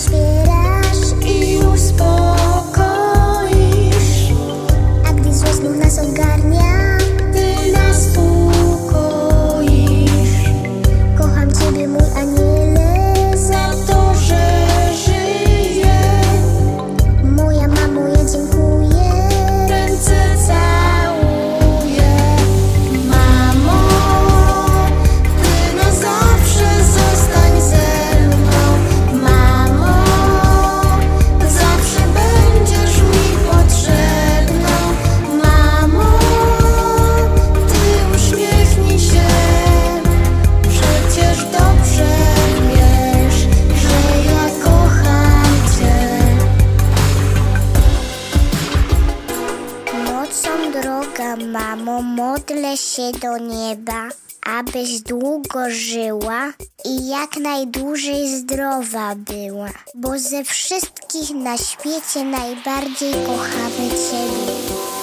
spirit. Mamo, modlę się do nieba, abyś długo żyła i jak najdłużej zdrowa była, bo ze wszystkich na świecie najbardziej kochamy Ciebie.